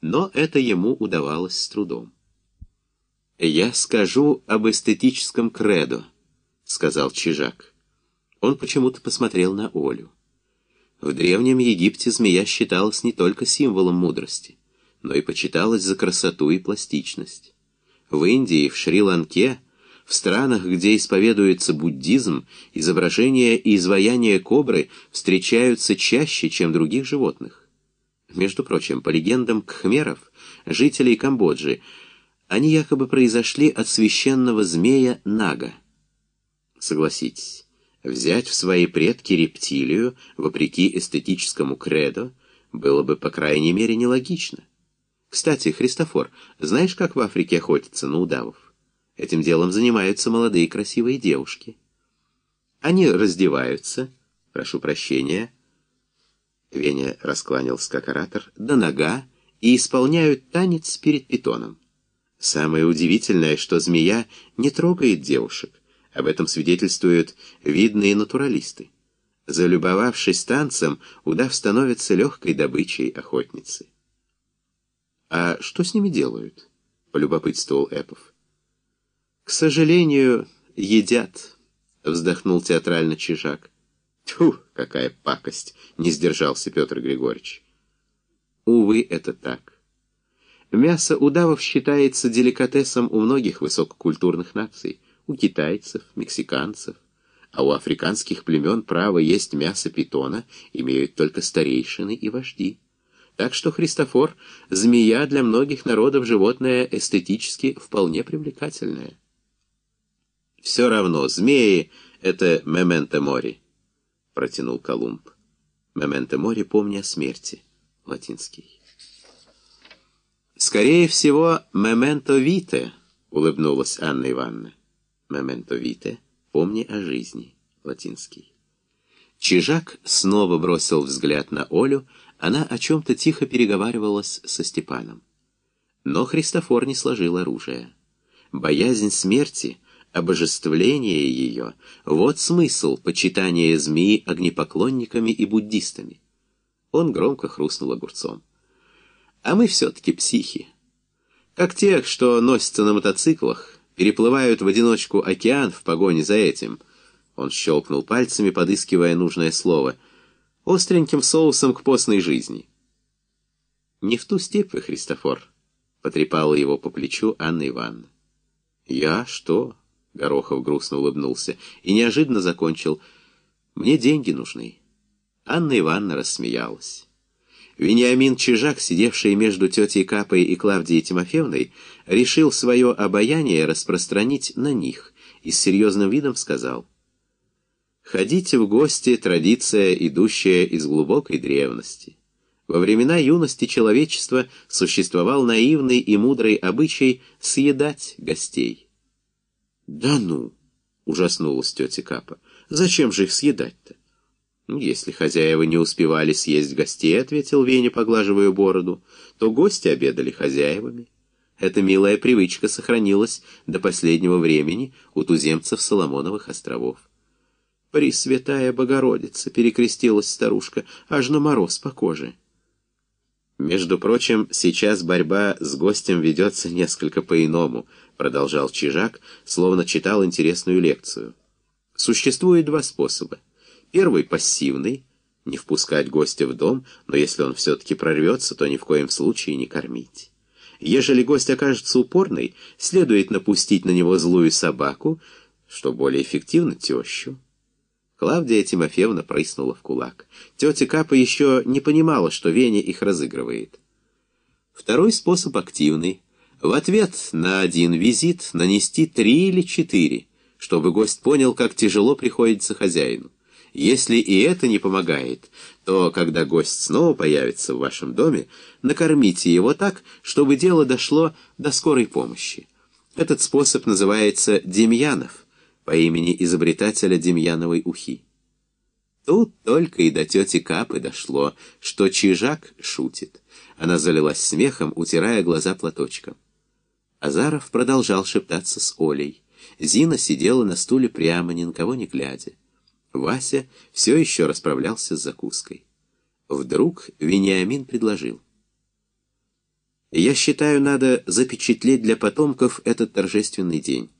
но это ему удавалось с трудом. «Я скажу об эстетическом кредо», — сказал Чижак. Он почему-то посмотрел на Олю. В Древнем Египте змея считалась не только символом мудрости, но и почиталась за красоту и пластичность. В Индии, в Шри-Ланке, в странах, где исповедуется буддизм, изображения и изваяния кобры встречаются чаще, чем других животных. Между прочим, по легендам кхмеров, жителей Камбоджи, они якобы произошли от священного змея Нага. Согласитесь, взять в свои предки рептилию, вопреки эстетическому кредо, было бы, по крайней мере, нелогично. Кстати, Христофор, знаешь, как в Африке охотятся на удавов? Этим делом занимаются молодые красивые девушки. Они раздеваются, прошу прощения, Веня раскланялся как оратор, до нога, и исполняют танец перед питоном. Самое удивительное, что змея не трогает девушек. Об этом свидетельствуют видные натуралисты. Залюбовавшись танцем, удав становится легкой добычей охотницы. «А что с ними делают?» — полюбопытствовал Эпов. «К сожалению, едят», — вздохнул театрально Чижак. «Тьфу, какая пакость!» — не сдержался Петр Григорьевич. Увы, это так. Мясо удавов считается деликатесом у многих высококультурных наций, у китайцев, мексиканцев, а у африканских племен право есть мясо питона имеют только старейшины и вожди. Так что Христофор, змея для многих народов животное эстетически вполне привлекательное. Все равно, змеи — это мементо мори протянул Колумб. «Мементо море, помня о смерти». Латинский. «Скорее всего, мементо вите», — улыбнулась Анна Ивановна. «Мементо вите, помни о жизни». Латинский. Чижак снова бросил взгляд на Олю, она о чем-то тихо переговаривалась со Степаном. Но Христофор не сложил оружие. Боязнь смерти — обожествление ее — вот смысл почитания змеи огнепоклонниками и буддистами. Он громко хрустнул огурцом. А мы все-таки психи. Как тех, что носятся на мотоциклах, переплывают в одиночку океан в погоне за этим. Он щелкнул пальцами, подыскивая нужное слово. Остреньким соусом к постной жизни. «Не в ту степь Христофор», — потрепала его по плечу Анна Ивановна. «Я? Что?» Горохов грустно улыбнулся и неожиданно закончил. «Мне деньги нужны». Анна Ивановна рассмеялась. Вениамин Чижак, сидевший между тетей Капой и Клавдией Тимофеевной, решил свое обаяние распространить на них и с серьезным видом сказал. «Ходите в гости — традиция, идущая из глубокой древности. Во времена юности человечества существовал наивный и мудрый обычай съедать гостей». «Да ну!» — ужаснулась тетя Капа. «Зачем же их съедать-то?» «Ну, «Если хозяева не успевали съесть гостей, — ответил Веня, поглаживая бороду, — то гости обедали хозяевами. Эта милая привычка сохранилась до последнего времени у туземцев Соломоновых островов. «Пресвятая Богородица!» — перекрестилась старушка, аж на мороз по коже. «Между прочим, сейчас борьба с гостем ведется несколько по-иному», — продолжал Чижак, словно читал интересную лекцию. «Существует два способа. Первый — пассивный — не впускать гостя в дом, но если он все-таки прорвется, то ни в коем случае не кормить. Ежели гость окажется упорный, следует напустить на него злую собаку, что более эффективно тещу». Клавдия Тимофеевна прыснула в кулак. Тетя Капа еще не понимала, что Веня их разыгрывает. Второй способ активный. В ответ на один визит нанести три или четыре, чтобы гость понял, как тяжело приходится хозяину. Если и это не помогает, то, когда гость снова появится в вашем доме, накормите его так, чтобы дело дошло до скорой помощи. Этот способ называется «Демьянов» по имени изобретателя Демьяновой ухи. Тут только и до тети Капы дошло, что Чижак шутит. Она залилась смехом, утирая глаза платочком. Азаров продолжал шептаться с Олей. Зина сидела на стуле прямо, ни на кого не глядя. Вася все еще расправлялся с закуской. Вдруг Вениамин предложил. Я считаю, надо запечатлеть для потомков этот торжественный день.